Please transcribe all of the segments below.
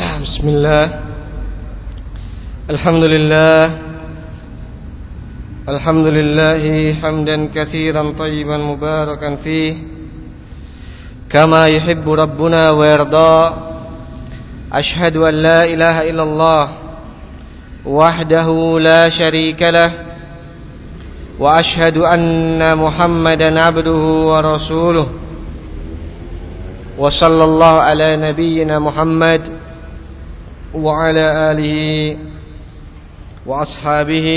بسم الله الحمد لله الحمد لله حمدا كثيرا طيبا مباركا فيه كما يحب ربنا ويرضى أشهد أن لا إله إلا الله وحده لا شريك له وأشهد أن محمدا عبده ورسوله وصلى الله على نبينا محمد وعلى آله وأصحابه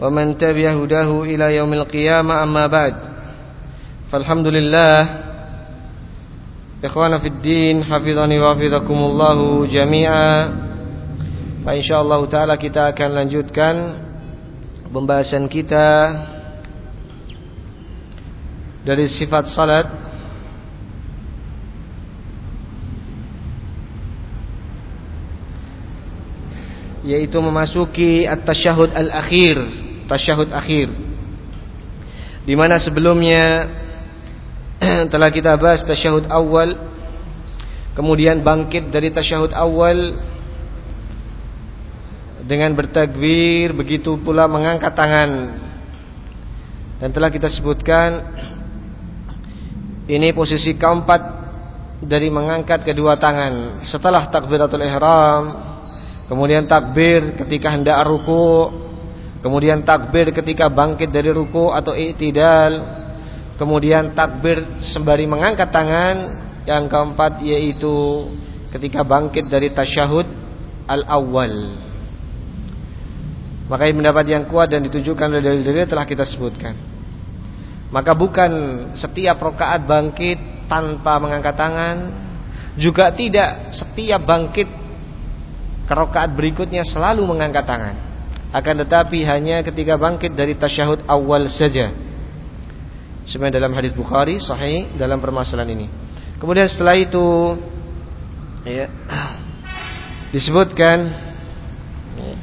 ومن تبع هداه إلى يوم القيامة أما بعد فالحمد لله إخوانا في الدين حفظني وحفظكم الله جميعا فإن شاء الله تعالى kita akan lanjutkan pembahasan kita dari sifat salat yaitu memasuki at-tasyahud al-akhir, tasyahud akhir. Di mana sebelumnya telah kita bahas tasyahud awal, kemudian bangkit dari tasyahud awal dengan bertakbir, begitu pula mengangkat tangan. Dan telah kita sebutkan ini posisi keempat dari mengangkat kedua tangan setelah takbiratul ihram Kemudian takbir ketika hendak ruku, kemudian takbir ketika bangkit dari ruku atau i'tidal, kemudian takbir sembari mengangkat tangan, yang keempat yaitu ketika bangkit dari tasyahud al-awwal. Maka pendapat yang kuat dan ditujukan oleh dalil-dalil telah kita sebutkan. Maka bukan setiap rokaat bangkit tanpa mengangkat tangan, juga tidak setiap bangkit Kerokaat berikutnya selalu mengangkat tangan. Akan tetapi hanya ketika bangkit dari tasyahud awal saja. Sebenarnya dalam hadis Bukhari Sahih dalam permasalahan ini. Kemudian setelah itu ya, Disebutkan ya,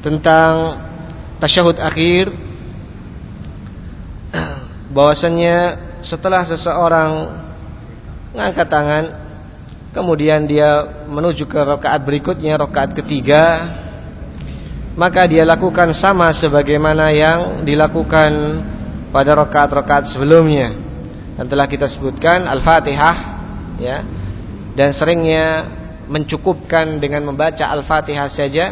Tentang Tasyahud akhir bahwasannya setelah seseorang Mengangkat tangan Kemudian dia menuju ke rakaat berikutnya, rakaat ketiga. Maka dia lakukan sama sebagaimana yang dilakukan pada rakaat-rakaat sebelumnya. Dan telah kita sebutkan Al-Fatihah ya. Dan seringnya mencukupkan dengan membaca Al-Fatihah saja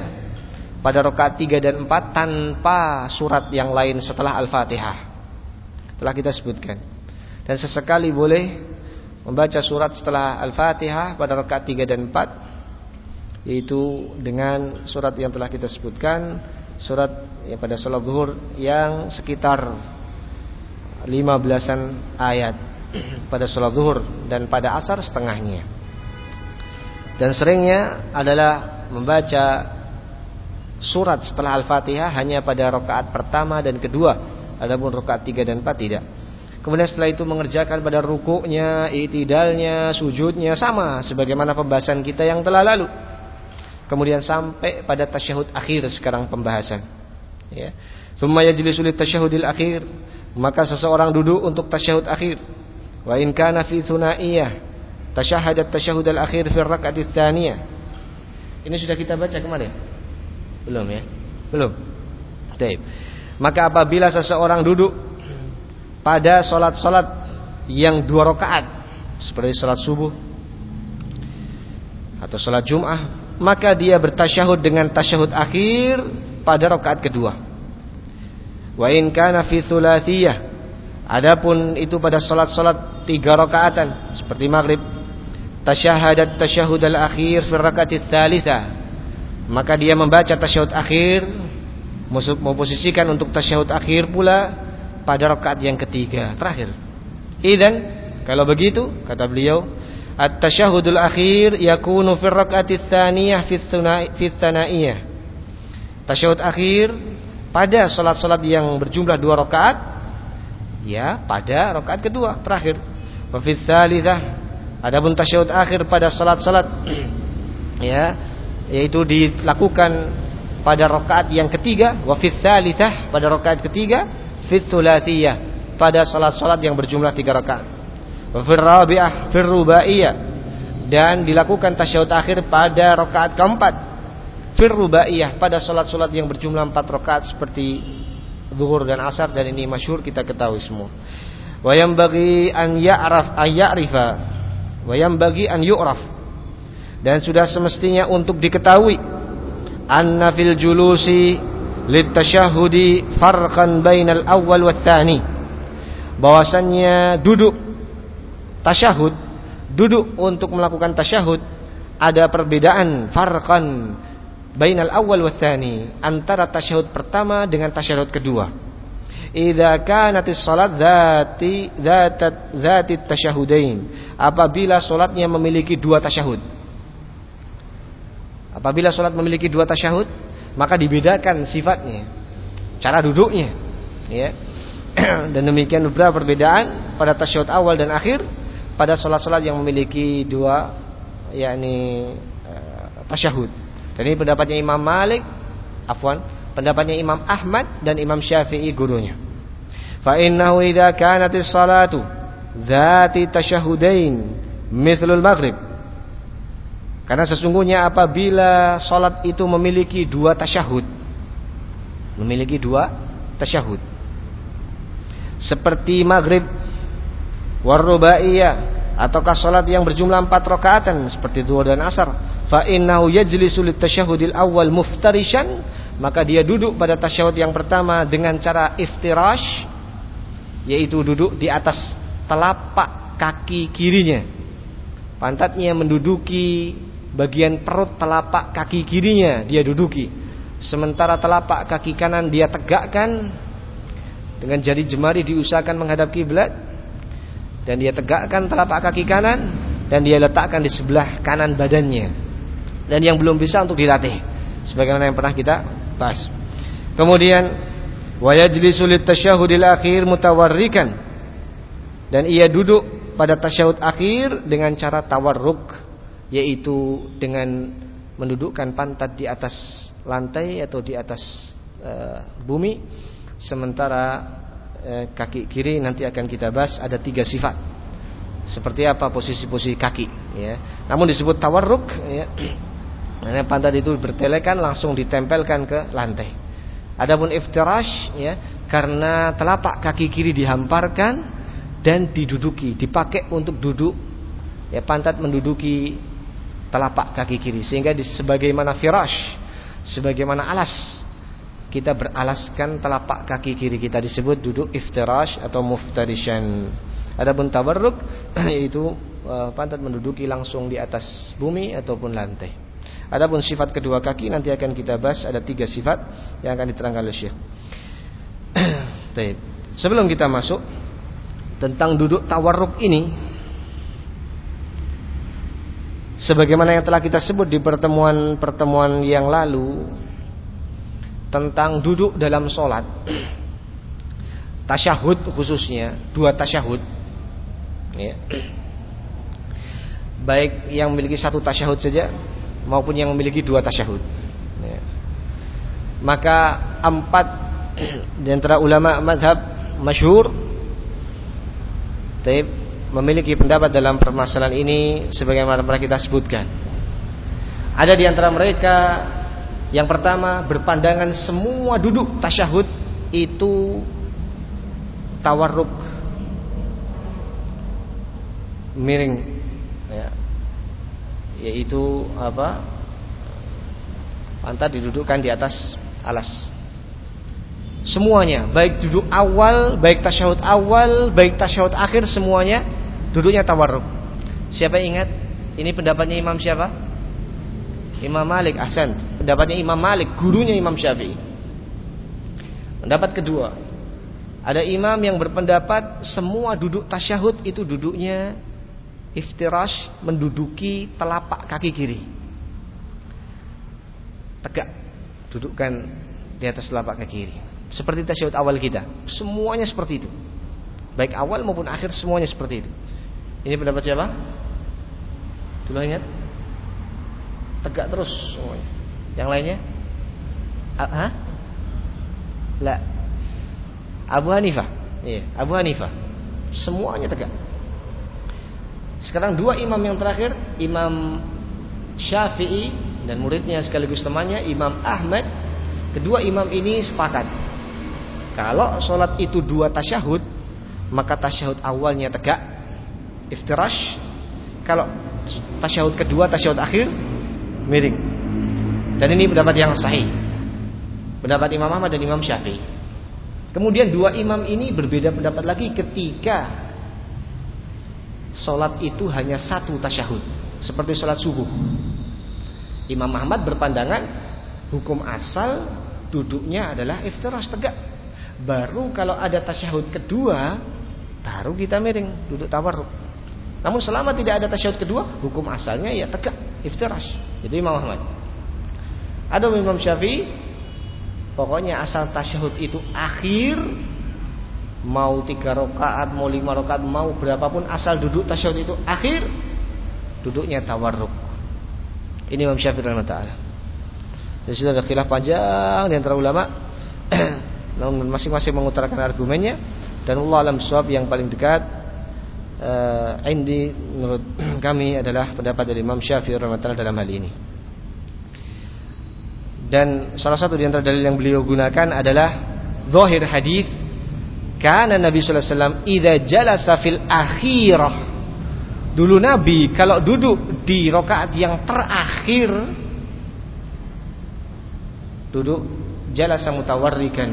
pada rakaat 3 dan 4 tanpa surat yang lain setelah Al-Fatihah. Telah kita sebutkan. Dan sesekali boleh membaca surat setelah Al-Fatihah pada rakaat 3 dan 4 yaitu dengan surat yang telah kita sebutkan surat yang pada salat zuhur yang sekitar 15-an ayat pada salat zuhur dan pada asar setengahnya. Dan seringnya adalah membaca surat setelah Al-Fatihah hanya pada rakaat pertama dan kedua. Adapun rakaat 3 dan 4 tidak Kemudian setelah itu mengerjakan pada rukuknya, itidalnya, sujudnya sama sebagaimana pembahasan kita yang telah lalu. Kemudian sampai pada tasyahud akhir sekarang pembahasan. Ya. Summa yajlisu tasyahudil akhir, maka seseorang duduk untuk tasyahud akhir. Wa in kana fi tasyahadat tasyahudal akhir fi rakaat tsaniyah. Ini sudah kita baca kemarin? Belum ya? Belum. Baik. Maka apabila seseorang duduk pada solat-solat yang dua rakaat seperti solat subuh atau solat Jum'ah maka dia bertasyahud dengan tasyahud akhir pada rakaat kedua. Wa in kana fi thulathiyah adapun itu pada solat-solat tiga rakaatan seperti maghrib tasyahadat tasyahud al-akhir fi rakaat tsalitsah maka dia membaca tasyahud akhir memposisikan untuk tasyahud akhir pula pada rakaat yang ketiga terakhir. Idan kalau begitu kata beliau at-tasyahudul akhir yakunu fi rakaat tsaniyah fi tsanaiyah. Tasyahud akhir pada salat-salat yang berjumlah dua rakaat ya pada rakaat kedua terakhir. Wa fi tsalitsah adapun tasyahud akhir pada salat-salat ya yaitu dilakukan pada rakaat yang ketiga wa fi tsalitsah pada rakaat ketiga fit pada salat-salat yang berjumlah tiga rakaat. Fir rabi'ah fir rubaiyah dan dilakukan tasyahud akhir pada rakaat keempat fir rubaiyah pada salat-salat yang berjumlah empat rakaat seperti zuhur dan asar dan ini masyhur kita ketahui semua. Wa bagi an ya'raf an ya'rifa wa bagi an yu'raf. Dan sudah semestinya untuk diketahui anna fil julusi farqan bainal awal wa tsani. Bahwasannya duduk tasyahud, duduk untuk melakukan tasyahud ada perbedaan farqan bainal awal wa tsani antara tasyahud pertama dengan tasyahud kedua. Idza kanatis salat zati zatat zati tasyahudain. Apabila salatnya memiliki dua tasyahud. Apabila salat memiliki dua tasyahud, maka dibedakan sifatnya, cara duduknya, ya. dan demikian beberapa perbedaan pada tasyahud awal dan akhir pada salat-salat yang memiliki dua yakni uh, tasyahud. Dan ini pendapatnya Imam Malik, afwan, pendapatnya Imam Ahmad dan Imam Syafi'i gurunya. Fa innahu idza kanatis salatu dzati tasyahudain mithlul maghrib. Karena sesungguhnya apabila salat itu memiliki dua tasyahud, memiliki dua tasyahud. Seperti maghrib warubaiyah ataukah salat yang berjumlah empat rakaatan seperti zuhur dan asar fa innahu yajlisu litasyahhudil awal muftarishan maka dia duduk pada tasyahud yang pertama dengan cara iftirash yaitu duduk di atas telapak kaki kirinya pantatnya menduduki bagian perut telapak kaki kirinya dia duduki. Sementara telapak kaki kanan dia tegakkan. Dengan jari jemari diusahakan menghadap kiblat. Dan dia tegakkan telapak kaki kanan. Dan dia letakkan di sebelah kanan badannya. Dan yang belum bisa untuk dilatih. Sebagaimana yang pernah kita bahas. Kemudian wa yajlisu litasyahhudil akhir mutawarrikan. Dan ia duduk pada tasyahud akhir dengan cara tawarruk yaitu dengan mendudukkan pantat di atas lantai atau di atas uh, bumi sementara Eh, kaki kiri nanti akan kita bahas ada tiga sifat. Seperti apa posisi-posisi kaki ya. Namun disebut tawarruk ya. Karena pantat itu bertelekan langsung ditempelkan ke lantai. Adapun iftirash ya, karena telapak kaki kiri dihamparkan dan diduduki, dipakai untuk duduk ya pantat menduduki telapak kaki kiri sehingga di, sebagaimana firash, sebagaimana alas kita beralaskan telapak kaki kiri kita disebut duduk iftirash atau muftarishan. Adapun tabarruk yaitu uh, pantat menduduki langsung di atas bumi ataupun lantai. Adapun sifat kedua kaki nanti akan kita bahas ada tiga sifat yang akan diterangkan oleh Syekh. Sebelum kita masuk tentang duduk tawarruk ini sebagaimana yang telah kita sebut di pertemuan-pertemuan yang lalu tentang duduk dalam sholat tasyahud khususnya dua tasyahud ya. baik yang memiliki satu tasyahud saja maupun yang memiliki dua tasyahud ya. maka empat di ulama mazhab masyhur memiliki pendapat dalam permasalahan ini sebagaimana pernah kita sebutkan. Ada di antara mereka yang pertama berpandangan semua duduk tasyahud itu tawarruk. Miring ya. yaitu apa? Pantat didudukkan di atas alas semuanya. Baik duduk awal baik tasyahud awal baik tasyahud akhir semuanya duduknya tawarruk. Siapa ingat? Ini pendapatnya Imam siapa? Imam Malik ahsan. Pendapatnya Imam Malik gurunya Imam Syafi'i. Pendapat kedua. Ada imam yang berpendapat semua duduk tasyahud itu duduknya iftirash menduduki telapak kaki kiri. Tegak. Dudukkan di atas telapak kaki kiri seperti tasyahud awal kita semuanya seperti itu baik awal maupun akhir semuanya seperti itu ini pendapat siapa? Dulu ingat? tegak terus semuanya. Yang lainnya? Hah? La. Abu Hanifah. Iya, Abu Hanifah. Semuanya tegak. Sekarang dua imam yang terakhir, Imam Syafi'i dan muridnya sekaligus temannya Imam Ahmad. Kedua imam ini sepakat. Kalau sholat itu dua tasyahud, maka tasyahud awalnya tegak, iftirash. Kalau tasyahud kedua, tasyahud akhir miring. Dan ini pendapat yang sahih. Pendapat Imam Ahmad dan Imam Syafi'i. Kemudian dua imam ini berbeda pendapat lagi ketika Sholat itu hanya satu tasyahud Seperti sholat subuh Imam Ahmad berpandangan Hukum asal duduknya adalah iftirash tegak Baru kalau ada tasyahud kedua Baru kita miring Duduk tawarruk Namun selama tidak ada tasyahud kedua Hukum asalnya ya tegak iftirash Itu Imam Ahmad Ada Imam Syafi'i Pokoknya asal tasyahud itu akhir mau tiga rakaat, mau lima rakaat, mau berapapun asal duduk tasyahud itu akhir duduknya tawarruk. Ini Imam Syafi'i rahimahullah. Jadi sudah ada khilaf panjang di antara ulama. Namun masing-masing mengutarakan argumennya dan Allah alam suab yang paling dekat uh, indi menurut kami adalah pendapat dari Imam Syafi'i rahimahullah dalam hal ini. Dan salah satu di antara dalil yang beliau gunakan adalah zahir hadis karena Nabi sallallahu alaihi wasallam idza jalasa fil akhirah. Dulu Nabi kalau duduk di rakaat yang terakhir duduk jalasa mutawarrikan.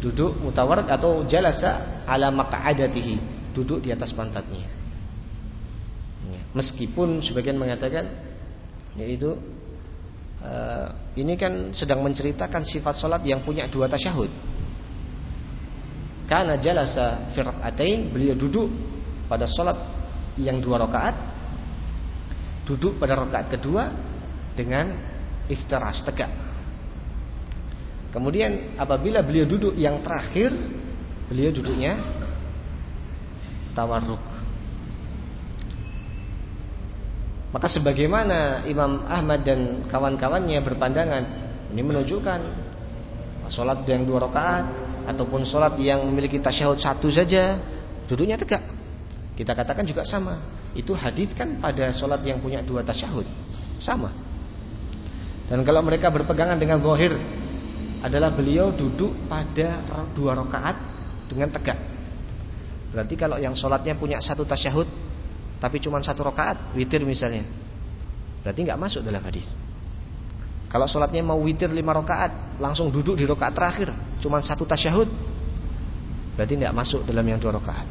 Duduk mutawarrik atau jalasa ala maq'adatihi, duduk di atas pantatnya. Ya, meskipun sebagian mengatakan yaitu uh, ini kan sedang menceritakan sifat salat yang punya dua tasyahud. Karena jalasa firqatain beliau duduk pada sholat yang dua rakaat duduk pada rakaat kedua dengan iftirash tegak. Kemudian apabila beliau duduk yang terakhir beliau duduknya tawarruk. Maka sebagaimana Imam Ahmad dan kawan-kawannya berpandangan ini menunjukkan sholat yang dua rakaat ataupun sholat yang memiliki tasyahud satu saja duduknya tegak. Kita katakan juga sama. Itu hadis kan pada sholat yang punya dua tasyahud. Sama. Dan kalau mereka berpegangan dengan zahir adalah beliau duduk pada dua rakaat dengan tegak berarti kalau yang sholatnya punya satu tasyahud tapi cuma satu rakaat witir misalnya berarti nggak masuk dalam hadis kalau sholatnya mau witir lima rakaat, langsung duduk di rakaat terakhir, cuma satu tasyahud, berarti tidak masuk dalam yang dua rakaat.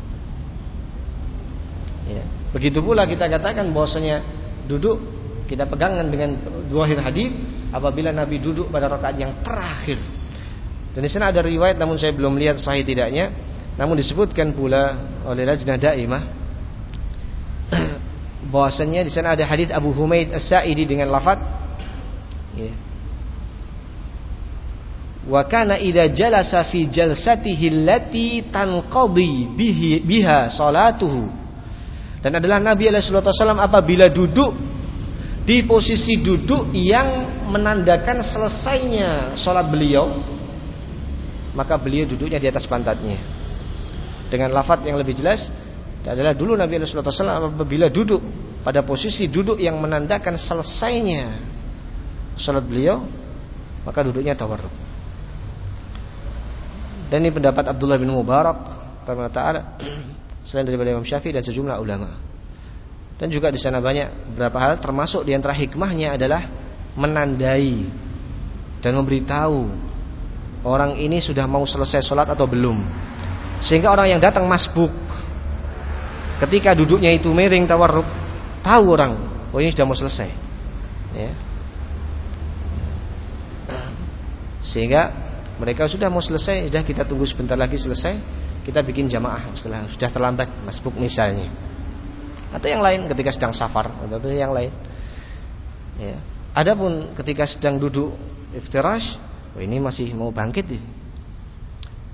Ya. Begitu pula kita katakan bahwasanya duduk kita pegangan dengan zahir hadis apabila Nabi duduk pada rakaat yang terakhir. Dan di sana ada riwayat namun saya belum lihat sahih tidaknya, namun disebutkan pula oleh Lajnah Daimah bahwasanya di sana ada hadis Abu Humaid As-Sa'idi dengan lafaz ya. Wa kana idza jalasa fi jalsatihi allati tanqadi bihi biha salatuhu. Dan adalah Nabi alaihi apabila duduk di posisi duduk yang menandakan selesainya sholat beliau maka beliau duduknya di atas pantatnya. Dengan lafaz yang lebih jelas adalah dulu Nabi wasallam apabila duduk pada posisi duduk yang menandakan selesainya sholat beliau maka duduknya tawarruk. Dan ini pendapat Abdullah bin Mubarak selain daripada Imam Syafi'i dan sejumlah ulama dan juga di sana banyak beberapa hal termasuk di antara hikmahnya adalah menandai dan memberitahu orang ini sudah mau selesai sholat atau belum. Sehingga orang yang datang masbuk. Ketika duduknya itu miring tawarruk tahu orang oh ini sudah mau selesai. Ya. Sehingga mereka sudah mau selesai, sudah kita tunggu sebentar lagi selesai, kita bikin jamaah setelah sudah terlambat masbuk misalnya. Atau yang lain ketika sedang safar atau yang lain. Ya. Adapun ketika sedang duduk iftirash, oh ini masih mau bangkit nih.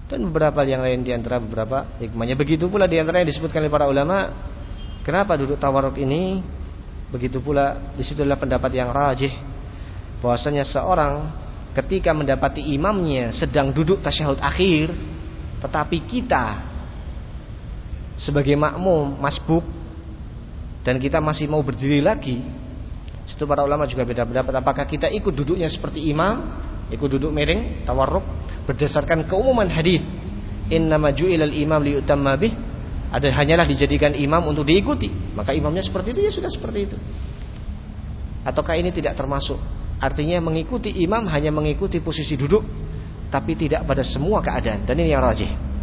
Dan beberapa yang lain di antara beberapa hikmahnya begitu pula di antara yang disebutkan oleh para ulama kenapa duduk tawaruk ini begitu pula di situlah pendapat yang rajih bahwasanya seorang ketika mendapati imamnya sedang duduk tasyahud akhir tetapi kita sebagai makmum masbuk dan kita masih mau berdiri lagi. Itu para ulama juga beda pendapat. Apakah kita ikut duduknya seperti imam ikut duduk miring tawarruk berdasarkan keumuman hadis? Innama ju'ilal imam liyutamma bih. Ada hanyalah dijadikan imam untuk diikuti. Maka imamnya seperti itu ya sudah seperti itu. Ataukah ini tidak termasuk? Artinya mengikuti imam hanya mengikuti posisi duduk tapi tidak pada semua keadaan. Dan ini yang rajih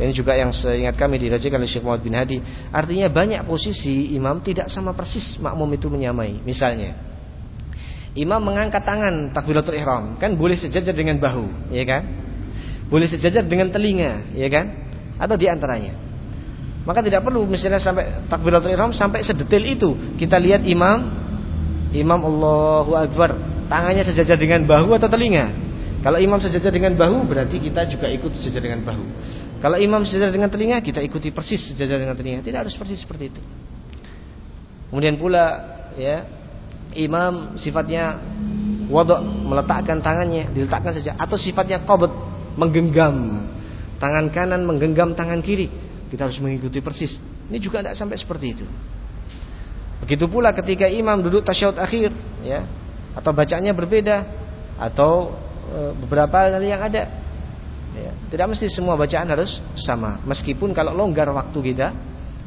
ini juga yang seingat kami dirajikan oleh Syekh Muhammad bin Hadi. Artinya banyak posisi imam tidak sama persis makmum itu menyamai. Misalnya, imam mengangkat tangan takbiratul ihram, kan boleh sejajar dengan bahu, ya kan? Boleh sejajar dengan telinga, ya kan? Atau di antaranya. Maka tidak perlu misalnya sampai takbiratul ihram sampai sedetail itu. Kita lihat imam imam Allahu Akbar, tangannya sejajar dengan bahu atau telinga. Kalau imam sejajar dengan bahu berarti kita juga ikut sejajar dengan bahu. Kalau imam sejajar dengan telinga, kita ikuti persis sejajar dengan telinga. Tidak harus persis seperti itu. Kemudian pula ya, imam sifatnya waduk meletakkan tangannya, diletakkan saja atau sifatnya qabd, menggenggam. Tangan kanan menggenggam tangan kiri. Kita harus mengikuti persis. Ini juga tidak sampai seperti itu. Begitu pula ketika imam duduk tasyahud akhir, ya, atau bacaannya berbeda atau e, beberapa hal yang ada Ya. Tidak mesti semua bacaan harus sama. Meskipun kalau longgar waktu kita,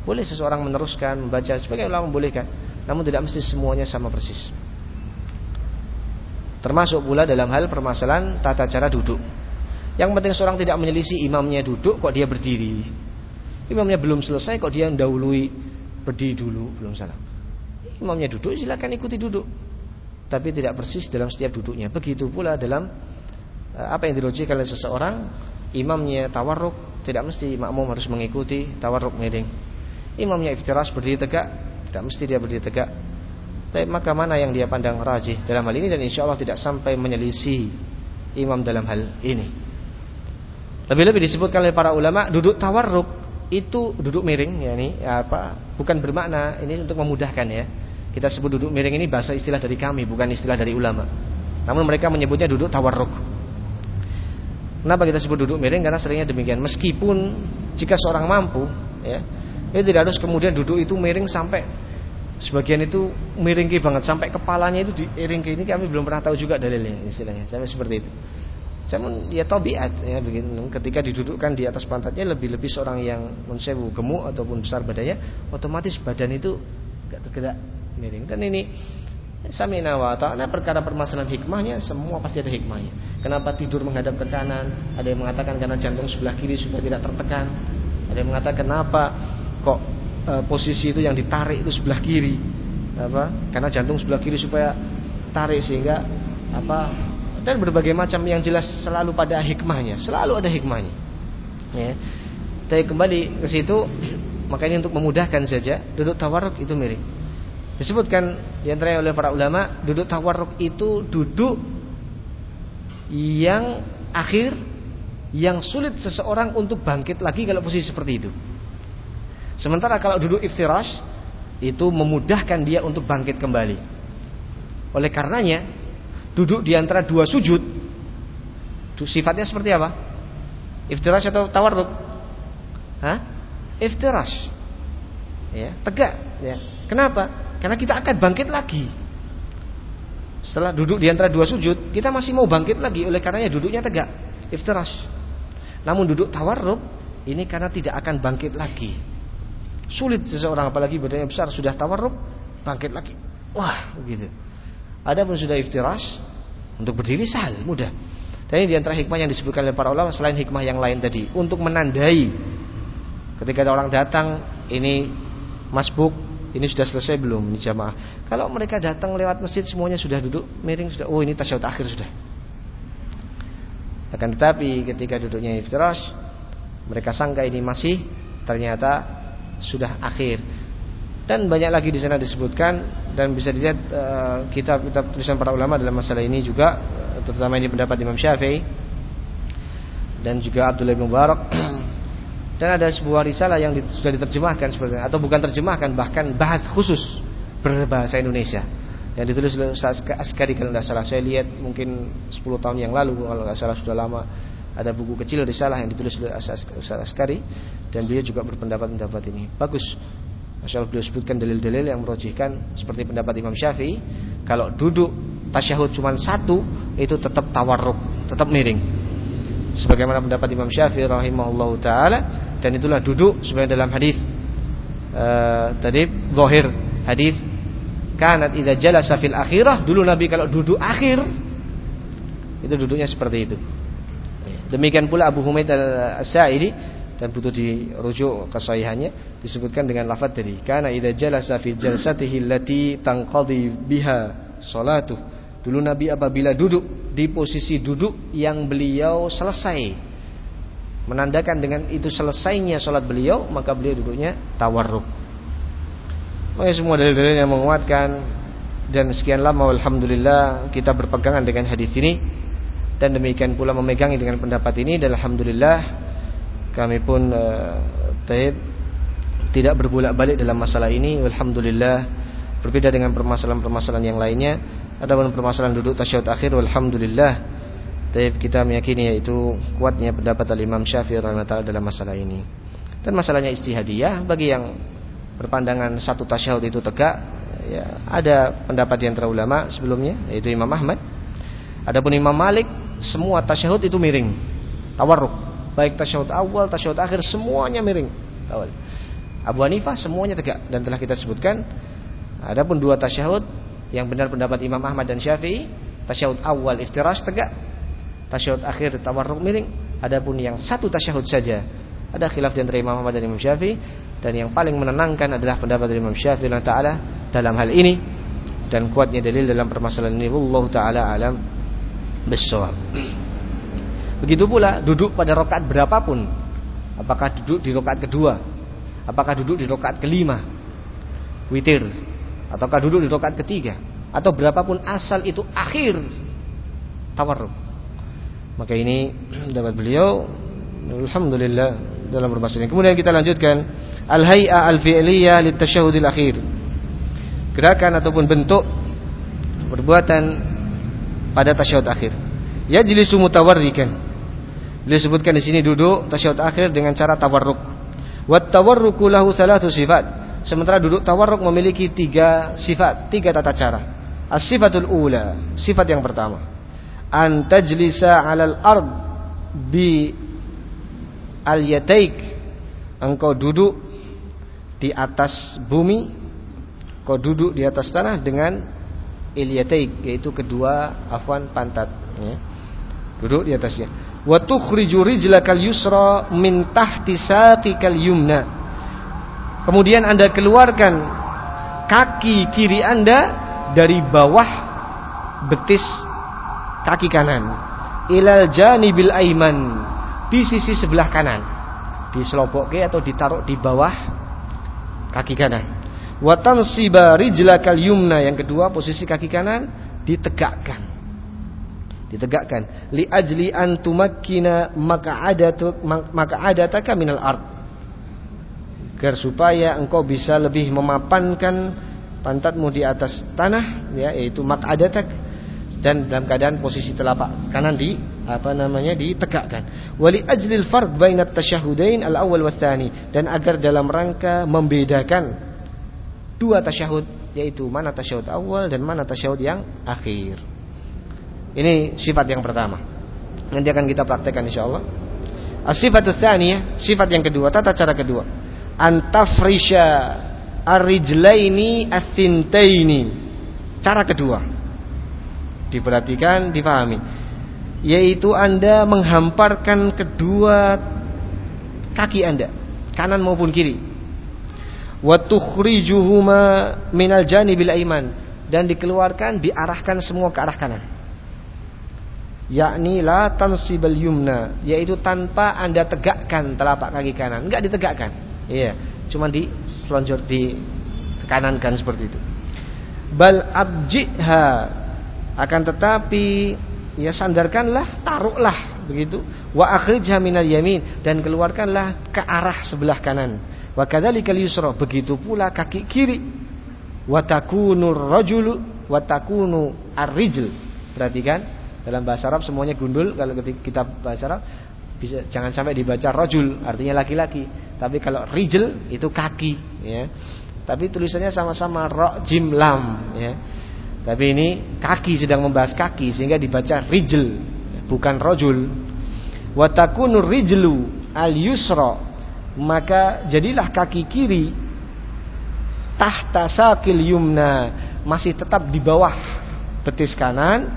boleh seseorang meneruskan membaca sebagai ulama membolehkan. Namun tidak mesti semuanya sama persis. Termasuk pula dalam hal permasalahan tata cara duduk. Yang penting seorang tidak menyelisih imamnya duduk kok dia berdiri. Imamnya belum selesai kok dia mendahului berdiri dulu, belum salah. Imamnya duduk silakan ikuti duduk. Tapi tidak persis dalam setiap duduknya. Begitu pula dalam apa yang dirujikan oleh seseorang imamnya tawarruk tidak mesti makmum harus mengikuti tawarruk miring. Imamnya iftiras berdiri tegak tidak mesti dia berdiri tegak. Tapi maka mana yang dia pandang rajih dalam hal ini? Dan insya Allah tidak sampai menyelisih imam dalam hal ini. Lebih-lebih disebutkan oleh para ulama duduk tawarruk itu duduk miring ya ini ya apa bukan bermakna ini untuk memudahkan ya. Kita sebut duduk miring ini bahasa istilah dari kami bukan istilah dari ulama. Namun mereka menyebutnya duduk tawarruk Kenapa kita sebut duduk miring? Karena seringnya demikian. Meskipun jika seorang mampu, ya, itu tidak harus kemudian duduk itu miring sampai sebagian itu miring banget sampai kepalanya itu diiring ke ini kami belum pernah tahu juga dalilnya istilahnya. Sampai seperti itu. Namun ya tobiat ya begini. Ketika didudukkan di atas pantatnya lebih-lebih seorang yang mensewu gemuk ataupun besar badannya, otomatis badan itu gak tergerak miring. Dan ini Samina wa ta'ala perkara permasalahan hikmahnya semua pasti ada hikmahnya. Kenapa tidur menghadap ke kanan? Ada yang mengatakan karena jantung sebelah kiri supaya tidak tertekan. Ada yang mengatakan kenapa kok e, posisi itu yang ditarik itu sebelah kiri? Apa? Karena jantung sebelah kiri supaya tarik sehingga apa? Dan berbagai macam yang jelas selalu pada hikmahnya, selalu ada hikmahnya. Ya. Tapi kembali ke situ makanya untuk memudahkan saja duduk tawarruk itu miring. Disebutkan di antaranya oleh para ulama Duduk tawarruk itu duduk Yang akhir Yang sulit seseorang untuk bangkit lagi Kalau posisi seperti itu Sementara kalau duduk iftirash Itu memudahkan dia untuk bangkit kembali Oleh karenanya Duduk di antara dua sujud Sifatnya seperti apa? Iftirash atau tawarruk? Hah? Iftirash ya, Tegak ya. Kenapa? Karena kita akan bangkit lagi. Setelah duduk di antara dua sujud, kita masih mau bangkit lagi oleh karenanya duduknya tegak, iftirash. Namun duduk tawarruk ini karena tidak akan bangkit lagi. Sulit seseorang apalagi badannya besar sudah tawarruk bangkit lagi. Wah, begitu. Adapun sudah iftirash untuk berdiri sahal, mudah. Dan ini di antara hikmah yang disebutkan oleh para ulama selain hikmah yang lain tadi untuk menandai ketika ada orang datang ini masbuk ini sudah selesai belum ini jamaah. Kalau mereka datang lewat masjid semuanya sudah duduk miring sudah. Oh ini tasyahud akhir sudah. Akan tetapi ketika duduknya iftirash mereka sangka ini masih ternyata sudah akhir. Dan banyak lagi di sana disebutkan dan bisa dilihat uh, kitab-kitab tulisan para ulama dalam masalah ini juga terutama ini pendapat Imam Syafi'i dan juga Abdullah bin Mubarak Dan ada sebuah risalah yang sudah diterjemahkan sebenarnya atau bukan terjemahkan bahkan bahas khusus berbahasa Indonesia yang ditulis oleh Ustaz Askari kalau tidak salah saya lihat mungkin 10 tahun yang lalu kalau tidak salah sudah lama Ada buku kecil risalah yang ditulis oleh Ustaz Askari dan beliau juga berpendapat pendapat ini. Bagus. Masya Allah beliau sebutkan dalil-dalil yang merojihkan seperti pendapat Imam Syafi'i kalau duduk tasyahud cuma satu itu tetap tawarruk, tetap miring. Sebagaimana pendapat Imam Syafi'i rahimahullah taala dan itulah duduk sebenarnya dalam hadis uh, tadi zahir hadis kanat idza jalasa fil akhirah dulu Nabi kalau duduk akhir itu duduknya seperti itu. Demikian pula Abu Humaid al-Sa'idi dan butuh dirujuk kesahihannya disebutkan dengan lafaz tadi karena idza jalasa fi jalsatihi allati tanqadi biha salatuh dulu Nabi apabila duduk di posisi duduk yang beliau selesai menandakan dengan itu selesainya salat beliau maka beliau duduknya tawarruk Makanya semua dalil-dalil yang menguatkan dan sekian lama alhamdulillah kita berpegangan dengan hadis ini dan demikian pula memegangi dengan pendapat ini dan alhamdulillah kami pun uh, tidak berbolak-balik dalam masalah ini. Alhamdulillah berbeda dengan permasalahan-permasalahan yang lainnya. Adapun permasalahan duduk tasyahud akhir alhamdulillah taib kita meyakini yaitu kuatnya pendapat Al-Imam Syafi'i rahimahullah dalam masalah ini. Dan masalahnya istihadiyah bagi yang berpandangan satu tasyahud itu tegak ya, ada pendapat yang ulama sebelumnya yaitu Imam Ahmad. Adapun Imam Malik semua tasyahud itu miring, tawarruk baik tasyahud awal, tasyahud akhir semuanya miring. Awal. Abu Hanifah semuanya tegak dan telah kita sebutkan adapun dua tasyahud yang benar pendapat Imam Ahmad dan Syafi'i, tasyahud awal iftirash tegak, tasyahud akhir tawarruk miring. Adapun yang satu tasyahud saja ada khilaf di antara Imam Ahmad dan Imam Syafi'i dan yang paling menenangkan adalah pendapat dari Imam Syafi'i taala dalam hal ini dan kuatnya dalil dalam permasalahan ini wallahu taala alam bisawab. Begitu pula duduk pada rokaat berapapun. Apakah duduk di rokaat kedua? Apakah duduk di rokaat kelima? Witir. Ataukah duduk di rokaat ketiga? Atau berapapun asal itu akhir tawarruk. Maka ini dapat beliau Alhamdulillah dalam permasalahan. Kemudian kita lanjutkan al-hay'a al-fi'liyah litasyahudil akhir. Gerakan ataupun bentuk perbuatan pada tasyahud akhir. Yajlisu mutawarrikan Beliau sebutkan di sini duduk tasyahud akhir dengan cara tawarruk. Wat tawarruku lahu salatu sifat. Sementara duduk tawarruk memiliki tiga sifat, tiga tata cara. As-sifatul ula, sifat yang pertama. An tajlisa 'alal ard bi al-yataik. Engkau duduk di atas bumi, kau duduk di atas tanah dengan ilyataik yaitu kedua afwan pantat ya. Duduk di atasnya wa tukhriju rijlakal yusra min tahti saqikal yumna. Kemudian Anda keluarkan kaki kiri Anda dari bawah betis kaki kanan. Ilal janibil aiman di sisi sebelah kanan. Diselobokke atau ditaruh di bawah kaki kanan. Wa tansiba rijlakal yumna. Yang kedua posisi kaki kanan ditegakkan. Ditegakkan. Li ajli an tumakkina maq'adatuk maq'adataka minal ard. Agar supaya engkau bisa lebih memapankan pantatmu di atas tanah ya yaitu maq'adatak dan dalam keadaan posisi telapak kanan di apa namanya ditegakkan wali ajlil farq bainat tasyahudain al awal wa dan agar dalam rangka membedakan dua tasyahud yaitu mana tasyahud awal dan mana tasyahud yang akhir ini sifat yang pertama. Nanti akan kita praktekkan insyaallah. As-sifatu tsaniyah, sifat yang kedua, tata cara kedua. Antafrisha ar-rijlaini. Cara kedua. Diperhatikan, dipahami. Yaitu Anda menghamparkan kedua kaki Anda, kanan maupun kiri. Wa tukhrijuhuma minal janibil aiman dan dikeluarkan diarahkan semua ke arah kanan. Yakni la tansibal yumna. Yaitu tanpa Anda tegakkan telapak kaki kanan. Enggak ditegakkan. Iya cuma di selonjor di kanankan seperti itu. Bal abjiha akan tetapi ya sandarkanlah taruhlah begitu wa akhrijha minal yamin dan keluarkanlah ke arah sebelah kanan wa kadzalikal yusra begitu pula kaki kiri wa takunu rajulu wa takunu ar-rijl perhatikan Dalam bahasa Arab semuanya gundul kalau kita bahasa Arab bisa jangan sampai dibaca rojul artinya laki-laki. Tapi kalau rijl itu kaki ya. Tapi tulisannya sama-sama ro jim lam ya. Tapi ini kaki sedang membahas kaki sehingga dibaca rijl bukan rojul. Watakunur rijlu al yusra maka jadilah kaki kiri tahta sakil yumna masih tetap di bawah betis kanan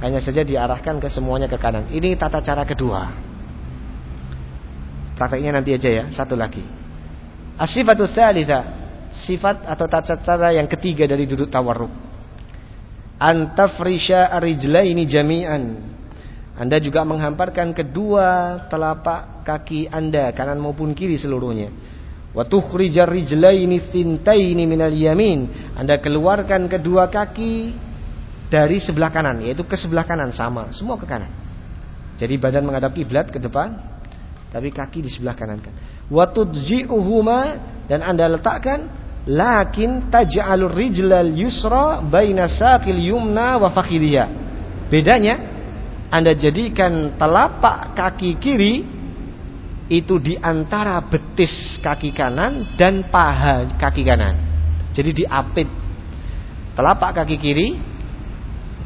hanya saja diarahkan ke semuanya ke kanan. Ini tata cara kedua. Prakteknya nanti aja ya, satu lagi. As-sifatus sifat atau tata cara yang ketiga dari duduk tawarruk. Antafrisha arijlaini jami'an. Anda juga menghamparkan kedua telapak kaki Anda kanan maupun kiri seluruhnya. Tukhrijar rijlaini thintaini minal yamin. Anda keluarkan kedua kaki dari sebelah kanan, yaitu ke sebelah kanan sama, semua ke kanan. Jadi badan menghadap kiblat ke depan, tapi kaki di sebelah kanan kan. Dan Anda letakkan lakin taj'alur rijlal yusra baina saqil yumna wa fakhidhiha. Bedanya Anda jadikan telapak kaki kiri itu di antara betis kaki kanan dan paha kaki kanan. Jadi diapit telapak kaki kiri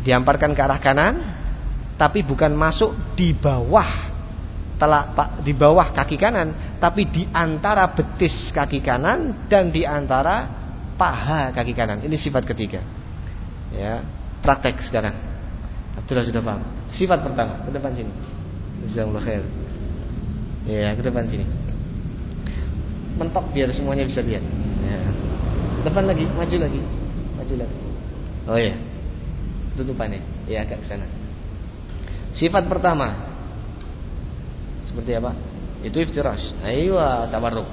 diamparkan ke arah kanan tapi bukan masuk di bawah telapak di bawah kaki kanan tapi di antara betis kaki kanan dan di antara paha kaki kanan. Ini sifat ketiga. Ya, praktek sekarang. Abdullah sudah paham. Sifat pertama, ke depan sini. Jazakumullah. Ya, ke depan sini. Mentok biar semuanya bisa lihat. Ya. Depan lagi, maju lagi. Maju lagi. Oh ya. Tutupannya. Ya, agak ke sana. Sifat pertama. Seperti apa? Itu iftirash. Ayo, tabarruk.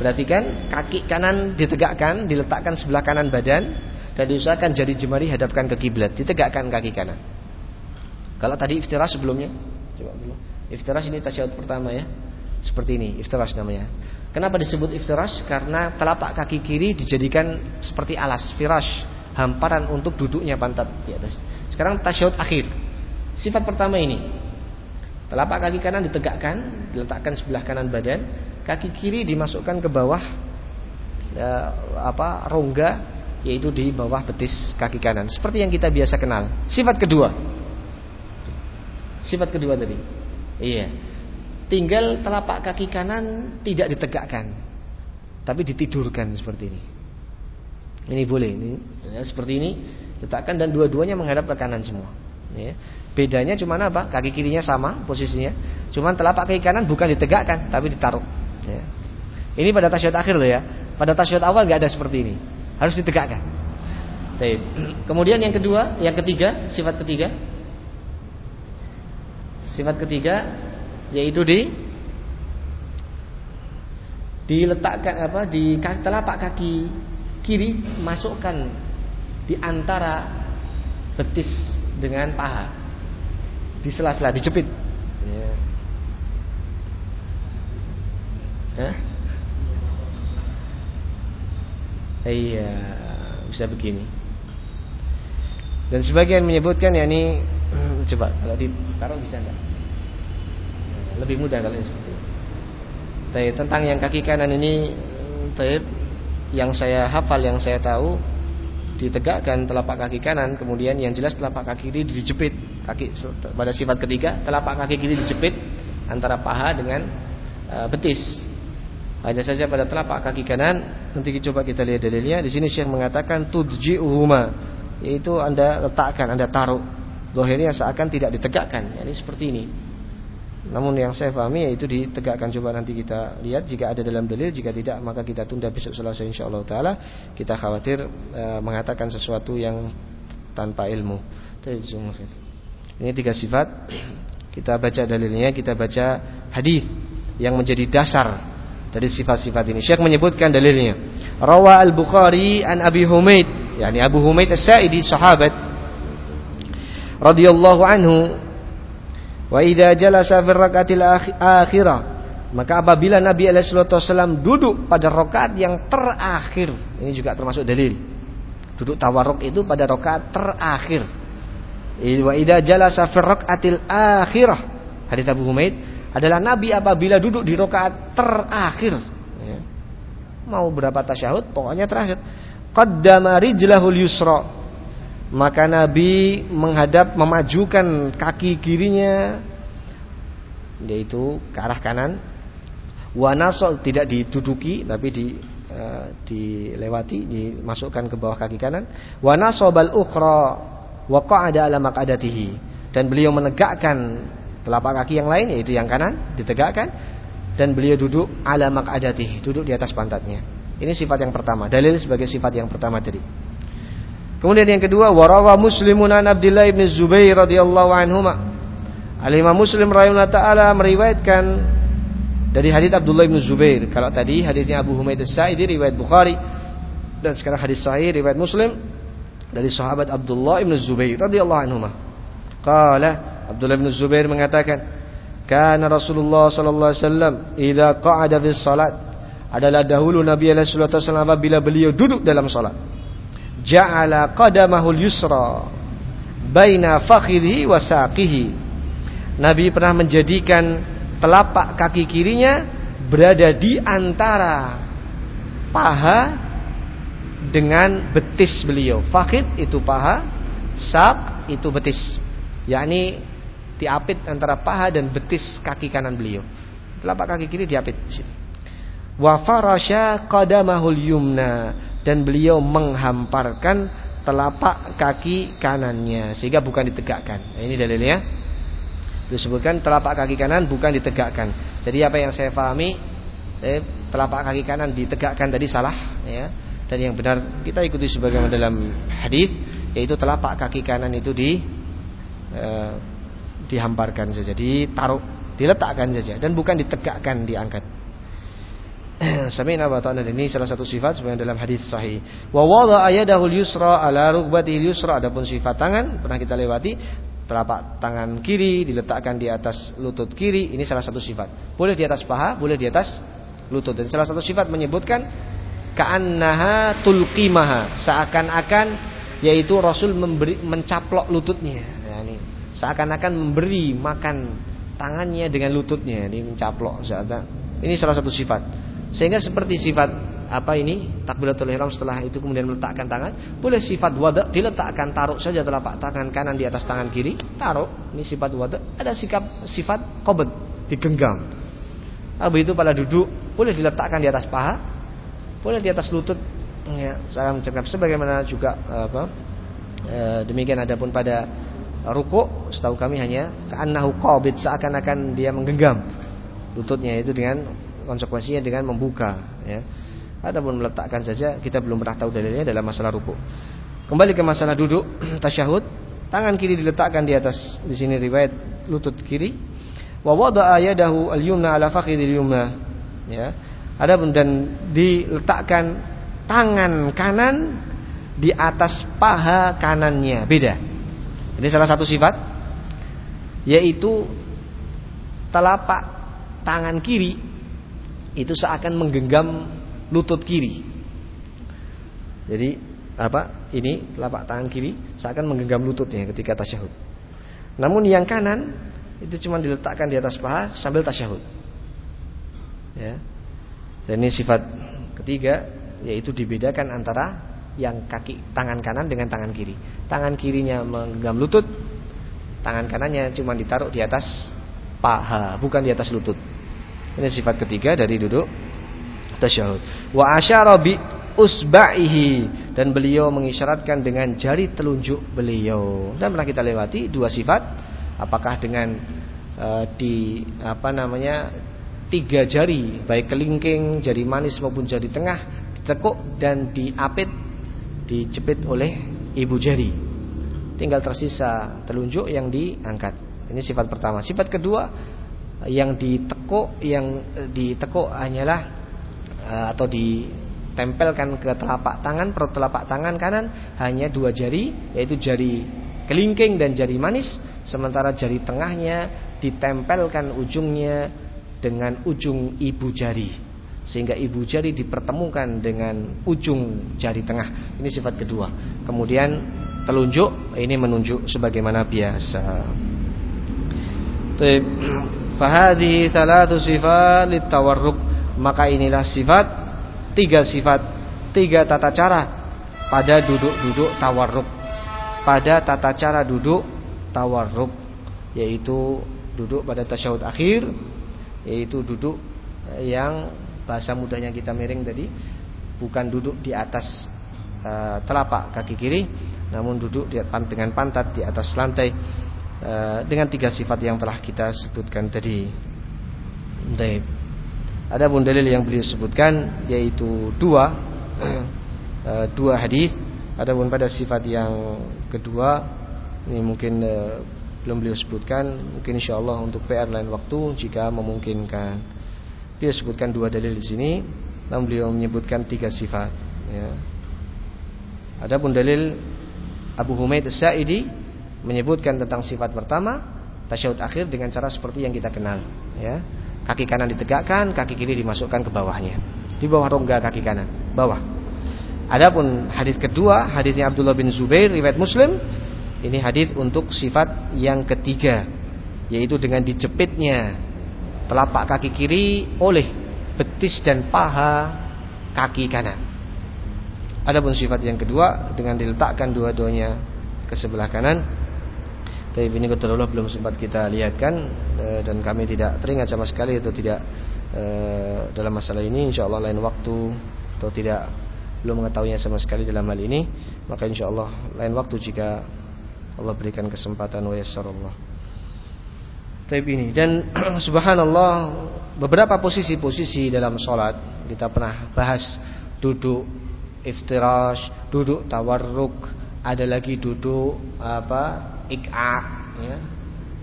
Perhatikan kaki kanan ditegakkan, diletakkan sebelah kanan badan dan diusahakan jari jemari hadapkan ke kiblat, ditegakkan kaki kanan. Kalau tadi iftirash sebelumnya, coba dulu. Iftirash ini tasyahud pertama ya. Seperti ini, iftirash namanya. Kenapa disebut iftirash? Karena telapak kaki kiri dijadikan seperti alas, firash, hamparan untuk duduknya pantat di atas. Sekarang tasyahud akhir. Sifat pertama ini. Telapak kaki kanan ditegakkan, diletakkan sebelah kanan badan, kaki kiri dimasukkan ke bawah eh, apa rongga yaitu di bawah betis kaki kanan. Seperti yang kita biasa kenal. Sifat kedua. Sifat kedua tadi. Iya. Tinggal telapak kaki kanan tidak ditegakkan, tapi ditidurkan seperti ini. Ini boleh, ini ya, seperti ini letakkan dan dua-duanya menghadap ke kanan semua. Ya. Bedanya cuma apa? Kaki kirinya sama posisinya, cuma telapak kaki kanan bukan ditegakkan tapi ditaruh. Ya. Ini pada tasyahud akhir loh ya. Pada tasyahud awal nggak ada seperti ini, harus ditegakkan. Kemudian yang kedua, yang ketiga, sifat ketiga Sifat ketiga yaitu di diletakkan apa di telapak kaki kiri masukkan di antara betis dengan paha di sela-sela dijepit ya. Hah? Iya, bisa begini. Dan sebagian menyebutkan ya ini coba kalau ditaruh bisa enggak? Lebih mudah kalau seperti itu. Tapi tentang yang kaki kanan ini taib yang saya hafal yang saya tahu ditegakkan telapak kaki kanan kemudian yang jelas telapak kaki kiri dijepit. Kaki pada sifat ketiga telapak kaki kiri dijepit antara paha dengan uh, betis. Hanya saja pada telapak kaki kanan nanti coba kita lihat dalilnya. Di sini Syekh mengatakan tudji'uhuma yaitu Anda letakkan Anda taruh. Zohirnya seakan tidak ditegakkan. Ya, Ini seperti ini Namun yang saya pahami yaitu ditegakkan Coba nanti kita lihat jika ada dalam dalil Jika tidak maka kita tunda besok selesai insyaAllah ta'ala. Kita khawatir e, mengatakan sesuatu yang tanpa ilmu. Ini tiga sifat. Kita baca dalilnya Kita baca hadis yang menjadi dasar dari sifat-sifat ini. Syekh menyebutkan dalilnya. Rawa al-Bukhari an Abi Humaid, yakni Abu Humaid As-Sa'idi sahabat. Radhiyallahu anhu wa idza jalasa fi rakaatil akhirah maka apabila Nabi alaihi duduk pada rakaat yang terakhir ini juga termasuk dalil duduk tawarruk itu pada rakaat terakhir Wa idza jalasa fi raqatil akhirah. Hadis Abu Humaid adalah Nabi apabila duduk di rakaat terakhir. Ya. Mau berapa tasyahud, pokoknya terakhir. Qaddama rijlahul yusra. Maka Nabi menghadap memajukan kaki kirinya yaitu ke arah kanan. Wa nasol tidak diduduki tapi di uh, dilewati, dimasukkan ke bawah kaki kanan. Wa nasobal ukhra qa'ada ala maq'adatihi. Dan beliau menegakkan telapak kaki yang lain yaitu yang kanan ditegakkan dan beliau duduk ala maq'adatihi, duduk di atas pantatnya. Ini sifat yang pertama, dalil sebagai sifat yang pertama tadi. Kemudian yang kedua, warawa Muslimun an Abdullah bin Zubair radhiyallahu anhuma. Al Imam Muslim rahimahullah taala meriwayatkan dari hadis Abdullah bin Zubair. Kalau tadi hadisnya Abu Humaid As-Sa'idi riwayat Bukhari dan sekarang hadis sahih riwayat Muslim dari sahabat Abdullah bin Zubair radhiyallahu anhuma. Qala Abdullah bin Zubair mengatakan, "Kana Rasulullah sallallahu alaihi wasallam idza qa'ada fi salat" adalah dahulu Nabi alaihi wasallam apabila beliau duduk dalam salat. Ja'ala qadamahul yusra baina fakhidhi wa saqihi. Nabi pernah menjadikan telapak kaki kirinya berada di antara paha dengan betis beliau. Fakhid itu paha, sak itu betis. Yakni diapit antara paha dan betis kaki kanan beliau. Telapak kaki kiri diapit di situ. Wa farasha qadamahul yumna dan beliau menghamparkan telapak kaki kanannya sehingga bukan ditegakkan. Nah, ini dalilnya. Disebutkan telapak kaki kanan bukan ditegakkan. Jadi apa yang saya pahami eh, telapak kaki kanan ditegakkan tadi salah ya. Dan yang benar kita ikuti sebagaimana dalam hadis yaitu telapak kaki kanan itu di eh, dihamparkan saja, ditaruh, diletakkan saja dan bukan ditegakkan, diangkat. Sami'na wa ta'ala ini salah satu sifat sebenarnya dalam hadis sahih. Wa wada ayadahu yusra ala rukbatihi yusra adapun sifat tangan pernah kita lewati telapak tangan kiri diletakkan di atas lutut kiri. Ini salah satu sifat. Boleh di atas paha, boleh di atas lutut. Dan salah satu sifat menyebutkan ka'annaha tulqimaha. Seakan-akan yaitu Rasul memberi mencaplok lututnya. Seakan-akan memberi makan tangannya dengan lututnya. Ini mencaplok. Ini salah satu sifat sehingga seperti sifat apa ini takbiratul ihram setelah itu kemudian meletakkan tangan boleh sifat wada diletakkan taruh saja telapak tangan kanan di atas tangan kiri taruh ini sifat wada ada sikap sifat qabd digenggam. Habis itu pada duduk boleh diletakkan di atas paha boleh di atas lutut. Ya saya mencegah sebagaimana juga apa e, demikian adapun pada ruku setahu kami hanya ka'annahu qabid seakan-akan dia menggenggam lututnya itu dengan konsekuensinya dengan membuka ya. Adapun meletakkan saja kita belum pernah tahu dalilnya dalam masalah ruku. Kembali ke masalah duduk tasyahud, tangan kiri diletakkan di atas di sini riwayat lutut kiri. Wa wada'a yadahu al-yumna ala fakhidil yumna. Ya. Adapun dan diletakkan tangan kanan di atas paha kanannya. Beda. Ini salah satu sifat yaitu telapak tangan kiri itu seakan menggenggam lutut kiri. Jadi apa? Ini telapak tangan kiri seakan menggenggam lututnya ketika tasyahud. Namun yang kanan itu cuma diletakkan di atas paha sambil tasyahud. Ya. Dan ini sifat ketiga yaitu dibedakan antara yang kaki tangan kanan dengan tangan kiri. Tangan kirinya menggenggam lutut, tangan kanannya cuma ditaruh di atas paha, bukan di atas lutut. Ini sifat ketiga dari duduk tasyahud. Wa asyara bi usba'ihi dan beliau mengisyaratkan dengan jari telunjuk beliau. Dan pernah kita lewati dua sifat, apakah dengan uh, di apa namanya tiga jari, baik kelingking, jari manis maupun jari tengah ditekuk dan diapit dijepit oleh ibu jari. Tinggal tersisa telunjuk yang diangkat. Ini sifat pertama. Sifat kedua yang ditekuk yang ditekuk hanyalah eh, atau ditempelkan ke telapak tangan perut telapak tangan kanan hanya dua jari yaitu jari kelingking dan jari manis sementara jari tengahnya ditempelkan ujungnya dengan ujung ibu jari sehingga ibu jari dipertemukan dengan ujung jari tengah. Ini sifat kedua. Kemudian telunjuk ini menunjuk sebagaimana biasa. Fahadhi salatu sifat litawarruk. Maka inilah sifat tiga sifat tiga tata cara pada duduk-duduk tawarruk. Pada tata cara duduk tawarruk yaitu duduk pada tasyahud akhir yaitu duduk yang bahasa mudahnya kita miring tadi bukan duduk di atas uh, telapak kaki kiri namun duduk di, dengan pantat di atas lantai dengan tiga sifat yang telah kita sebutkan tadi. Baik. Ada pun dalil yang beliau sebutkan yaitu dua uh, dua hadis. Adapun pada sifat yang kedua ini mungkin uh, belum beliau sebutkan, mungkin insyaallah untuk PR lain waktu jika memungkinkan. Beliau sebutkan dua dalil di sini, namun beliau menyebutkan tiga sifat. Ya. Adapun dalil Abu Humaid As-Sa'idi menyebutkan tentang sifat pertama, tasyahud akhir dengan cara seperti yang kita kenal, ya. Kaki kanan ditegakkan, kaki kiri dimasukkan ke bawahnya. Di bawah rongga kaki kanan, bawah. Adapun hadis kedua, hadisnya Abdullah bin Zubair riwayat Muslim, ini hadis untuk sifat yang ketiga, yaitu dengan dijepitnya telapak kaki kiri oleh betis dan paha kaki kanan. Adapun sifat yang kedua dengan diletakkan dua-duanya ke sebelah kanan. Tapi ini keterlaluan belum sempat kita lihatkan eh, dan kami tidak teringat sama sekali atau tidak eh, dalam masalah ini. Insya Allah lain waktu atau tidak belum mengetahuinya sama sekali dalam hal ini. Maka insya Allah lain waktu jika Allah berikan kesempatan wa yassarallah. Taib ini dan subhanallah beberapa posisi-posisi dalam sholat kita pernah bahas duduk iftirash, duduk tawarruk, ada lagi duduk apa ik'a ya.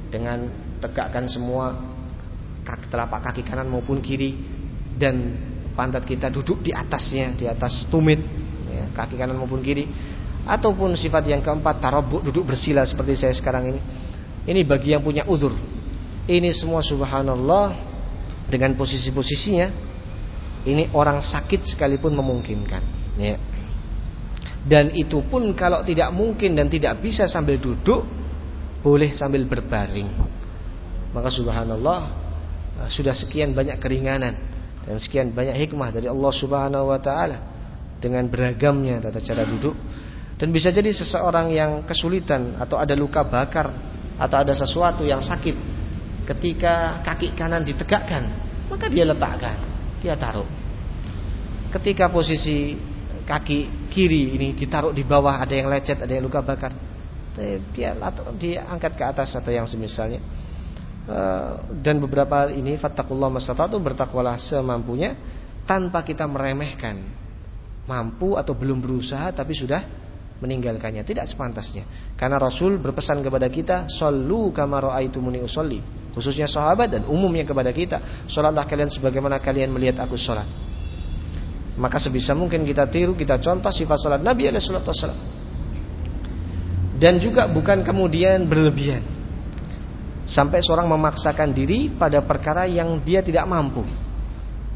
Dengan tegakkan semua kaki telapak kaki kanan maupun kiri. Dan pantat kita duduk di atasnya di atas tumit ya, kaki kanan maupun kiri. Ataupun sifat yang keempat tarabuk duduk bersila seperti saya sekarang ini. Ini bagi yang punya udur. Ini semua subhanallah dengan posisi-posisinya ini orang sakit sekalipun memungkinkan ya. Dan itu pun kalau tidak mungkin dan tidak bisa sambil duduk boleh sambil berbaring maka subhanallah sudah sekian banyak keringanan dan sekian banyak hikmah dari Allah subhanahu wa ta'ala dengan beragamnya tata cara duduk dan bisa jadi seseorang yang kesulitan atau ada luka bakar atau ada sesuatu yang sakit ketika kaki kanan ditegakkan, maka dia letakkan, dia taruh. Ketika posisi kaki kiri ini ditaruh di bawah ada yang lecet, ada yang luka bakar, dia atau dia angkat ke atas atau yang semisalnya. Eh, dan beberapa ini fattakullah mastata'tu bertakwalah semampunya tanpa kita meremehkan. Mampu atau belum berusaha tapi sudah meninggalkannya. Tidak sepantasnya. Karena Rasul berpesan kepada kita sallu kama raaitumuni usolli. Khususnya sahabat dan umumnya kepada kita salatlah kalian sebagaimana kalian melihat aku salat maka sebisa mungkin kita tiru kita contoh sifat salat Nabi alaihi salatu wasallam dan juga bukan kemudian berlebihan. Sampai seorang memaksakan diri pada perkara yang dia tidak mampu.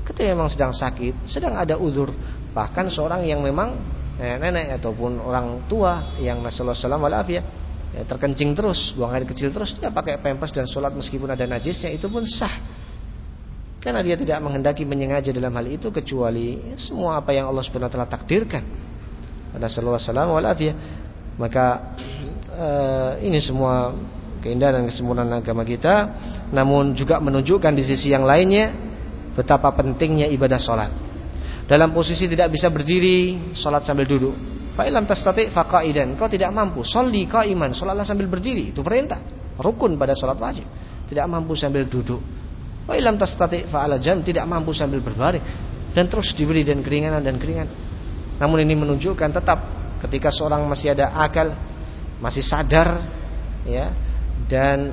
Ketika memang sedang sakit sedang ada uzur. Bahkan seorang yang memang nenek ataupun orang tua yang nasallahu alaihi ya, terkencing terus, buang air kecil terus, dia pakai pampers dan sholat meskipun ada najisnya itu pun sah. Karena dia tidak menghendaki menyengaja dalam hal itu kecuali semua apa yang Allah Subhanahu wa taala takdirkan. Pada sallallahu alaihi maka uh, ini semua keindahan dan kesempurnaan agama kita namun juga menunjukkan di sisi yang lainnya betapa pentingnya ibadah sholat dalam posisi tidak bisa berdiri, sholat sambil duduk. Fa'ilam tastati faqaidan. Kau tidak mampu, sholli qaiman, sholatlah sambil berdiri. Itu perintah, rukun pada sholat wajib. Tidak mampu sambil duduk. Fa'ilam tastati fa'ala jam, tidak mampu sambil berbaring. Dan terus diberi dan keringanan dan keringan. Namun ini menunjukkan tetap ketika seorang masih ada akal, masih sadar, ya, dan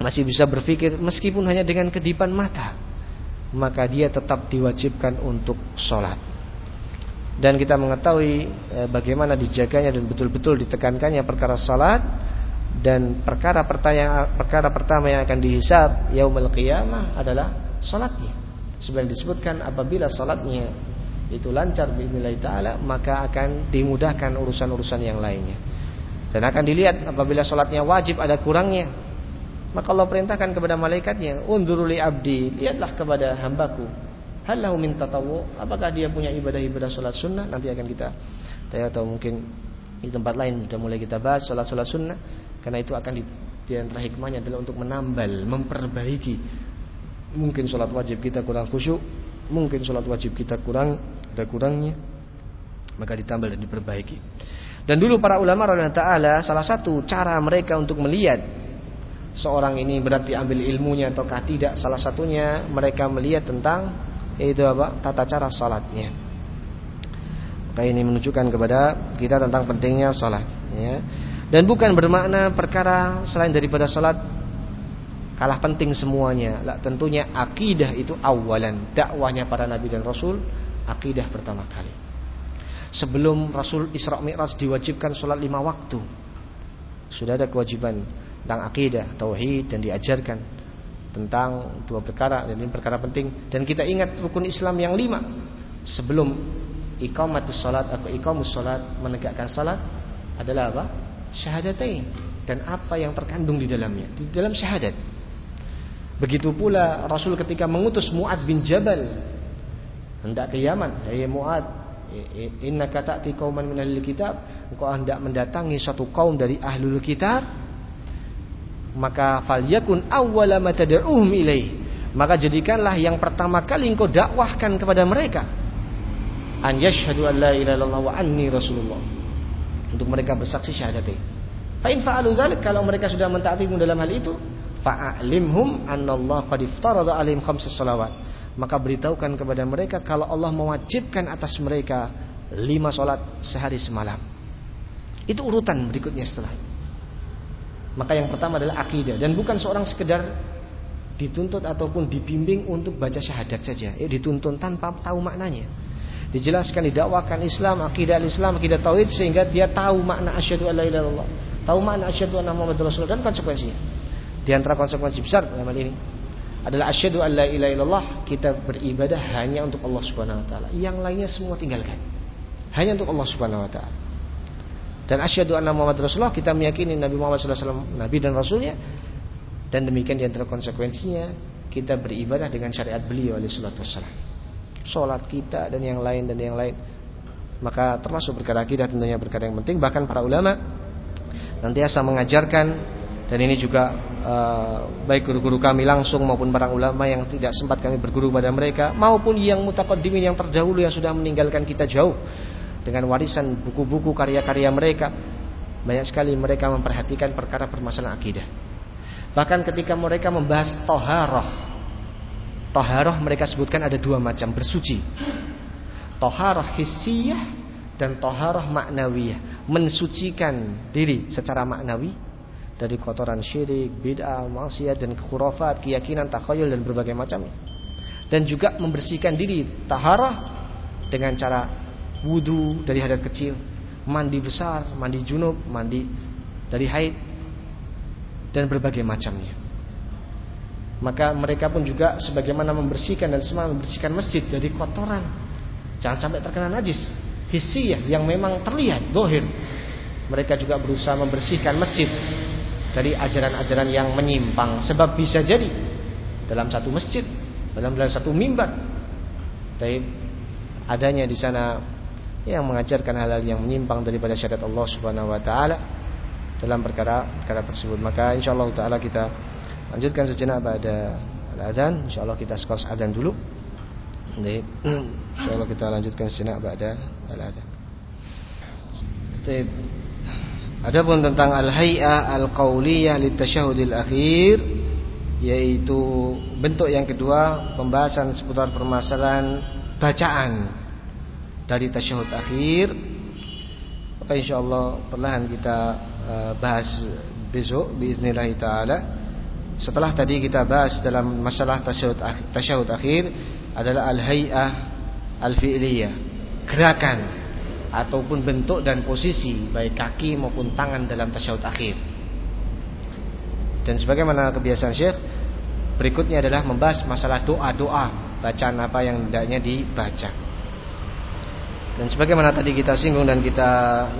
masih bisa berpikir meskipun hanya dengan kedipan mata maka dia tetap diwajibkan untuk sholat dan kita mengetahui eh, bagaimana dijaganya dan betul-betul ditekankannya perkara sholat dan perkara pertanyaan perkara pertama yang akan dihisab yaumul qiyamah adalah sholatnya sebenarnya disebutkan apabila sholatnya itu lancar bismillah taala maka akan dimudahkan urusan-urusan yang lainnya Dan akan dilihat apabila sholatnya wajib ada kurangnya. Maka Allah perintahkan kepada malaikatnya, Unduruli abdi, lihatlah kepada hambaku. Halahu min tatawu, apakah dia punya ibadah-ibadah sholat sunnah? Nanti akan kita tanya atau mungkin di tempat lain sudah mulai kita bahas sholat-sholat sunnah. Karena itu akan di, di antara hikmahnya adalah untuk menambal, memperbaiki. Mungkin sholat wajib kita kurang khusyuk, mungkin sholat wajib kita kurang ada kurangnya, maka ditambal dan diperbaiki. Dan dulu para ulama radhiyallahu taala salah satu cara mereka untuk melihat seorang ini berat diambil ilmunya ataukah tidak salah satunya mereka melihat tentang yaitu apa tata cara salatnya. Maka ini menunjukkan kepada kita tentang pentingnya salat ya. Dan bukan bermakna perkara selain daripada salat kalah penting semuanya. Lah tentunya akidah itu awalan dakwahnya para nabi dan rasul akidah pertama kali sebelum Rasul Isra Mi'raj diwajibkan sholat lima waktu. Sudah ada kewajiban tentang akidah, tauhid dan diajarkan tentang dua perkara dan ini perkara penting dan kita ingat rukun Islam yang lima sebelum iqamatus salat atau iqamus salat menegakkan salat adalah apa? Syahadatain. Dan apa yang terkandung di dalamnya? Di dalam syahadat. Begitu pula Rasul ketika mengutus Muad bin Jabal hendak ke Yaman, "Hai Muad, Inna ta'ti qauman min ahli kitab? Engkau hendak mendatangi suatu kaum dari ahlul kitab? Maka falyakun awwala ma tad'uhum ilaih. Maka jadikanlah yang pertama kali engkau dakwahkan kepada mereka. An yashhadu an la ilaha illallah wa anni rasulullah untuk mereka bersaksi syahadat fa in fa'alu kalau mereka sudah mentaatimu dalam hal itu fa'alimhum annallaha qad iftarada alaihim khamsas salawat maka beritahukan kepada mereka kalau Allah mewajibkan atas mereka lima sholat sehari semalam. Itu urutan berikutnya setelah. Maka yang pertama adalah akidah dan bukan seorang sekedar dituntut ataupun dibimbing untuk baca syahadat saja. Ya, dituntun tanpa tahu maknanya. Dijelaskan didakwakan Islam, akidah Islam, akidah tauhid sehingga dia tahu makna asyhadu alla ilaha illallah, tahu makna asyhadu anna muhammadar rasulullah dan konsekuensinya. Di antara konsekuensi besar dalam hal ini adalah asyhadu an la ilaha illallah kita beribadah hanya untuk Allah Subhanahu wa taala. Yang lainnya semua tinggalkan. Hanya untuk Allah Subhanahu wa taala. Dan asyhadu anna Muhammad Rasulullah kita meyakini Nabi Muhammad SAW nabi dan rasulnya dan demikian di antara konsekuensinya kita beribadah dengan syariat beliau alaihi salatu wassalam. Salat kita dan yang lain dan yang lain. Maka termasuk perkara akidah tentunya perkara yang penting. Bahkan para ulama nanti asa mengajarkan. Dan ini juga uh, baik guru-guru kami langsung maupun para ulama yang tidak sempat kami berguru pada mereka maupun yang mutaqaddimin yang terdahulu yang sudah meninggalkan kita jauh dengan warisan buku-buku karya-karya mereka. Banyak sekali mereka memperhatikan perkara permasalahan akidah. Bahkan ketika mereka membahas toharoh toharoh mereka sebutkan ada dua macam bersuci toharoh hissiyah dan toharoh maknawiyah mensucikan diri secara maknawi dari kotoran syirik, bid'ah, maksiat dan khurafat, keyakinan, takhayul dan berbagai macamnya. Dan juga membersihkan diri taharah dengan cara wudu dari hadat kecil, mandi besar, mandi junub, mandi dari haid dan berbagai macamnya. Maka mereka pun juga sebagaimana membersihkan dan semangat membersihkan masjid dari kotoran. Jangan sampai terkena najis. Hisiyah yang memang terlihat dohir. Mereka juga berusaha membersihkan masjid dari ajaran-ajaran yang menyimpang sebab bisa jadi dalam satu masjid dalam dalam satu mimbar tapi adanya di sana yang mengajarkan hal-hal yang menyimpang daripada syariat Allah Subhanahu wa taala dalam perkara-perkara tersebut maka insyaallah taala kita lanjutkan sejenak pada azan insyaallah kita skors azan dulu. Jadi, insyaallah kita lanjutkan sejenak pada azan Baik. Adapun tentang al-hay'ah al-qauliyah litasyahudil akhir yaitu bentuk yang kedua pembahasan seputar permasalahan bacaan dari tasyahud akhir. Maka insyaallah perlahan kita uh, bahas besok taala setelah tadi kita bahas dalam masalah tasyahud akhir adalah al-hay'ah al-fi'liyah gerakan ataupun bentuk dan posisi baik kaki maupun tangan dalam tasyahud akhir. Dan sebagaimana kebiasaan Syekh, berikutnya adalah membahas masalah doa-doa, bacaan apa yang hendaknya dibaca. Dan sebagaimana tadi kita singgung dan kita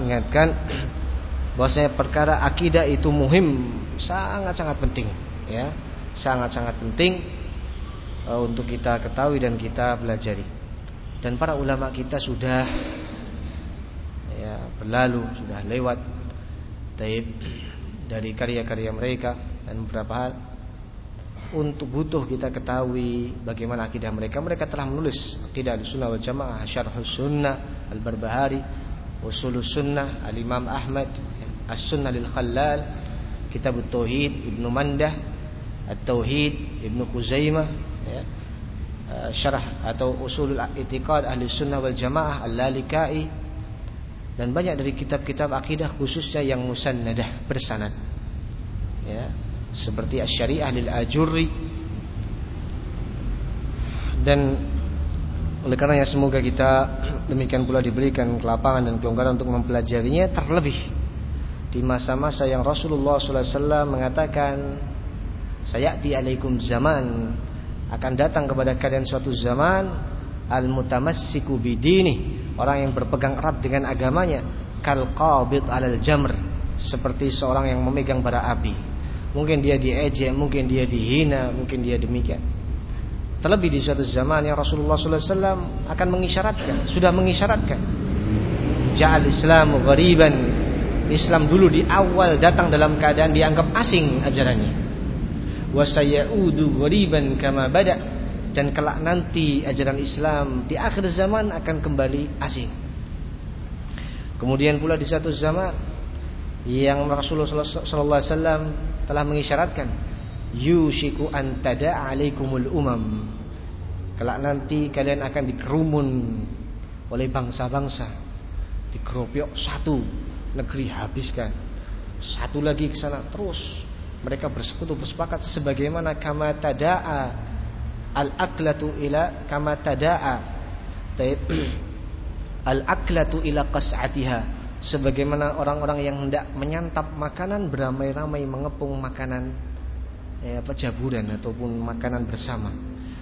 ingatkan bahwasanya perkara akidah itu muhim, sangat-sangat penting, ya. Sangat-sangat penting uh, untuk kita ketahui dan kita pelajari. Dan para ulama kita sudah ya berlalu, sudah lewat taib dari karya-karya mereka dan beberapa hal untuk butuh kita ketahui bagaimana akidah mereka. Mereka telah menulis akidah al-sunnah wal jamaah, syarhus sunnah, al-barbahari, usulus sunnah, al-imam Ahmad, As-Sunnah lil Khallal, Kitab Tauhid Ibnu Mandah, At-Tauhid Ibnu Kuzaimah, ya. Uh, syarah atau Usulul I'tiqad Ahli Sunnah wal Jamaah Al-Lalikai dan banyak dari kitab-kitab akidah khususnya yang musannadah bersanad. Ya, seperti Asy-Syariah lil Ajurri dan oleh karenanya semoga kita demikian pula diberikan kelapangan dan kelonggaran untuk mempelajarinya terlebih di masa-masa yang Rasulullah SAW mengatakan sayati alaikum zaman. Akan datang kepada kalian suatu zaman al mutamassiku bidini. Orang yang berpegang erat dengan agamanya kal qabid alal jamr. Seperti seorang yang memegang bara api. Mungkin dia diejek mungkin dia dihina mungkin dia demikian. Terlebih di suatu zaman yang Rasulullah SAW akan mengisyaratkan sudah mengisyaratkan. Ja'al islamu ghariban. Islam dulu di awal datang dalam keadaan dianggap asing ajarannya. Wasayaudu ghariban kama bada dan kelak nanti ajaran Islam di akhir zaman akan kembali asing. Kemudian pula di satu zaman yang Rasulullah sallallahu alaihi wasallam telah mengisyaratkan yushiku an tada'a alaikumul umam. Kelak nanti kalian akan dikerumun oleh bangsa-bangsa dikeroyok satu negeri habiskan. Satu lagi ke sana terus mereka bersekutu bersepakat sebagaimana kama tadaa al aklatu ila kama tadaa. Al aklatu ila qas'atiha. Sebagaimana orang-orang yang hendak menyantap makanan beramai-ramai mengepung makanan eh, apa jaburan ataupun makanan bersama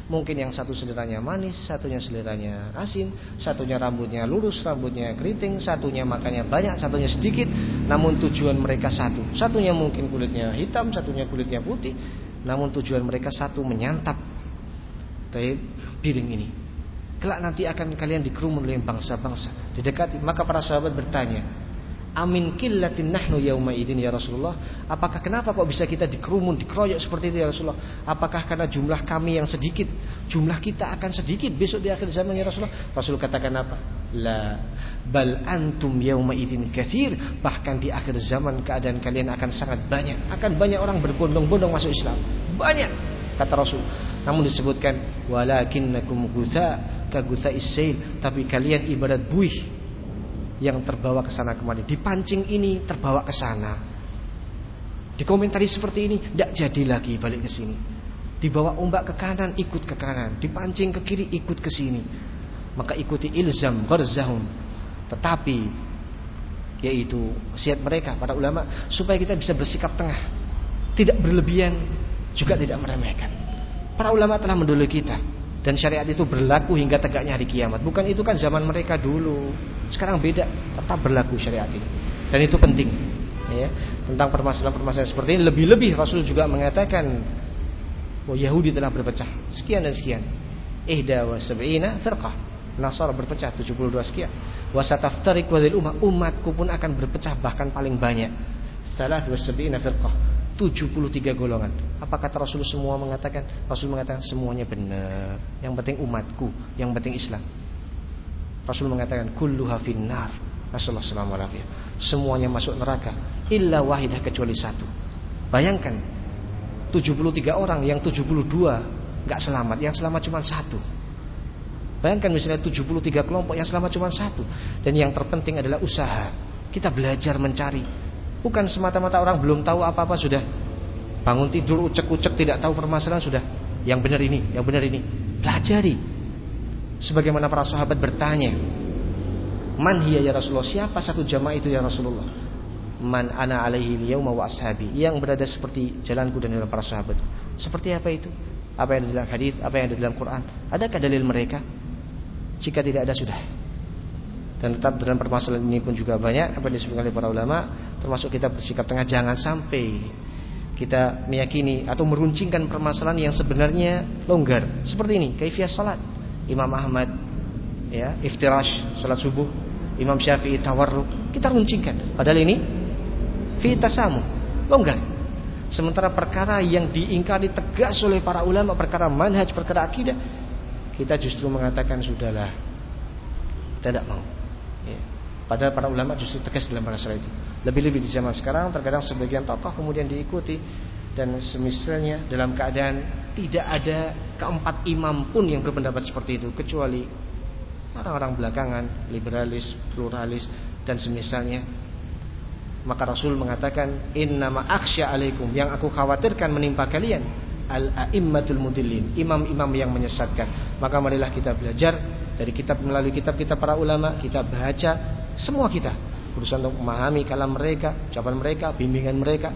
Mungkin yang satu seleranya manis, satunya seleranya asin, satunya rambutnya lurus, rambutnya keriting, satunya makannya banyak, satunya sedikit, namun tujuan mereka satu. Satunya mungkin kulitnya hitam, satunya kulitnya putih, namun tujuan mereka satu menyantap piring ini. Kelak nanti akan kalian dikerumun oleh bangsa-bangsa, didekati. Maka para sahabat bertanya, Amin killatin nahnu yauma idzin ya Rasulullah. Apakah kenapa kok bisa kita dikerumun, dikeroyok seperti itu ya Rasulullah? Apakah karena jumlah kami yang sedikit? Jumlah kita akan sedikit besok di akhir zaman ya Rasulullah? Rasul katakan apa? La bal antum yauma idzin katsir. Bahkan di akhir zaman keadaan kalian akan sangat banyak. Akan banyak orang berbondong-bondong masuk Islam. Banyak kata Rasul. Namun disebutkan walakinnakum gutha ka gutha tapi kalian ibarat buih yang terbawa ke sana kemari. Dipancing ini terbawa ke sana. Dikomentari seperti ini, tidak jadi lagi balik ke sini. Dibawa ombak ke kanan, ikut ke kanan. Dipancing ke kiri, ikut ke sini. Maka ikuti ilzam, gharzahum. Tetapi, yaitu siat mereka, para ulama, supaya kita bisa bersikap tengah. Tidak berlebihan, juga tidak meremehkan. Para ulama telah mendului kita dan syariat itu berlaku hingga tegaknya hari kiamat. Bukan itu kan zaman mereka dulu. Sekarang beda, tetap berlaku syariat ini. Dan itu penting. Ya, tentang permasalahan-permasalahan seperti ini lebih-lebih Rasul juga mengatakan oh Yahudi telah berpecah sekian dan sekian. Ihda wa sab'ina firqah. Nasara berpecah 72 sekian. Wa sataftariq wadil ummah umatku pun akan berpecah bahkan paling banyak. Salah wa sab'ina firqah 73 golongan. Apa kata Rasul semua mengatakan? Rasul mengatakan semuanya benar. Yang penting umatku, yang penting Islam. Rasul mengatakan kulluha finnar. Rasulullah Semuanya masuk neraka illa wahidah kecuali satu. Bayangkan 73 orang yang 72 nggak selamat, yang selamat cuma satu. Bayangkan misalnya 73 kelompok yang selamat cuma satu dan yang terpenting adalah usaha. Kita belajar mencari Bukan semata-mata orang belum tahu apa-apa sudah bangun tidur ucek-ucek tidak tahu permasalahan sudah yang benar ini, yang benar ini. Pelajari. Sebagaimana para sahabat bertanya, "Man hiya ya Rasulullah? Siapa satu jamaah itu ya Rasulullah?" Man ana alaihi yauma wa ashabi, yang berada seperti jalanku dan dalam para sahabat. Seperti apa itu? Apa yang ada dalam hadis, apa yang ada dalam Quran? Adakah dalil mereka? Jika tidak ada sudah. Dan tetap dalam permasalahan ini pun juga banyak apa disebutkan oleh para ulama termasuk kita bersikap tengah jangan sampai kita meyakini atau meruncingkan permasalahan yang sebenarnya longgar. Seperti ini kaifiah salat. Imam Ahmad ya iftirash salat subuh. Imam Syafi'i tawarruk. Kita runcingkan. Padahal ini fi tasamu longgar. Sementara perkara yang diingkari tegas oleh para ulama perkara manhaj perkara akidah kita justru mengatakan sudahlah tidak mau Ya. Padahal para ulama justru tegas dalam masalah itu. Lebih-lebih di zaman sekarang terkadang sebagian tokoh kemudian diikuti. Dan semisalnya dalam keadaan tidak ada keempat imam pun yang berpendapat seperti itu. Kecuali orang-orang belakangan liberalis, pluralis dan semisalnya. Maka Rasul mengatakan innama akhsya alaikum. Yang aku khawatirkan menimpa kalian al-a'immatul mudillin. Imam-imam yang menyesatkan. Maka marilah kita belajar dari kitab melalui kitab-kitab para ulama kita baca semua kita. Berusaha untuk memahami kalam mereka ucapan mereka bimbingan mereka.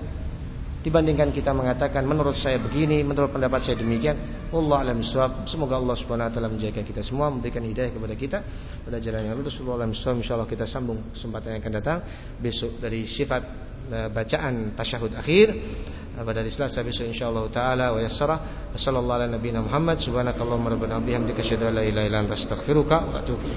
Dibandingkan kita mengatakan menurut saya begini menurut pendapat saya demikian. Allah alam suab semoga Allah subhanahu wa taala menjaga kita semua memberikan hidayah kepada kita pada jalan yang lurus. Allah alam suab insyaallah kita sambung kesempatan yang akan datang besok dari sifat uh, bacaan tasyahud akhir pada hari Selasa besok insyaallah taala wa yassara sallallahu ala nabiyina Muhammad subhanakallahumma rabbana bihamdika asyhadu an la ilaha illa anta astaghfiruka wa atubu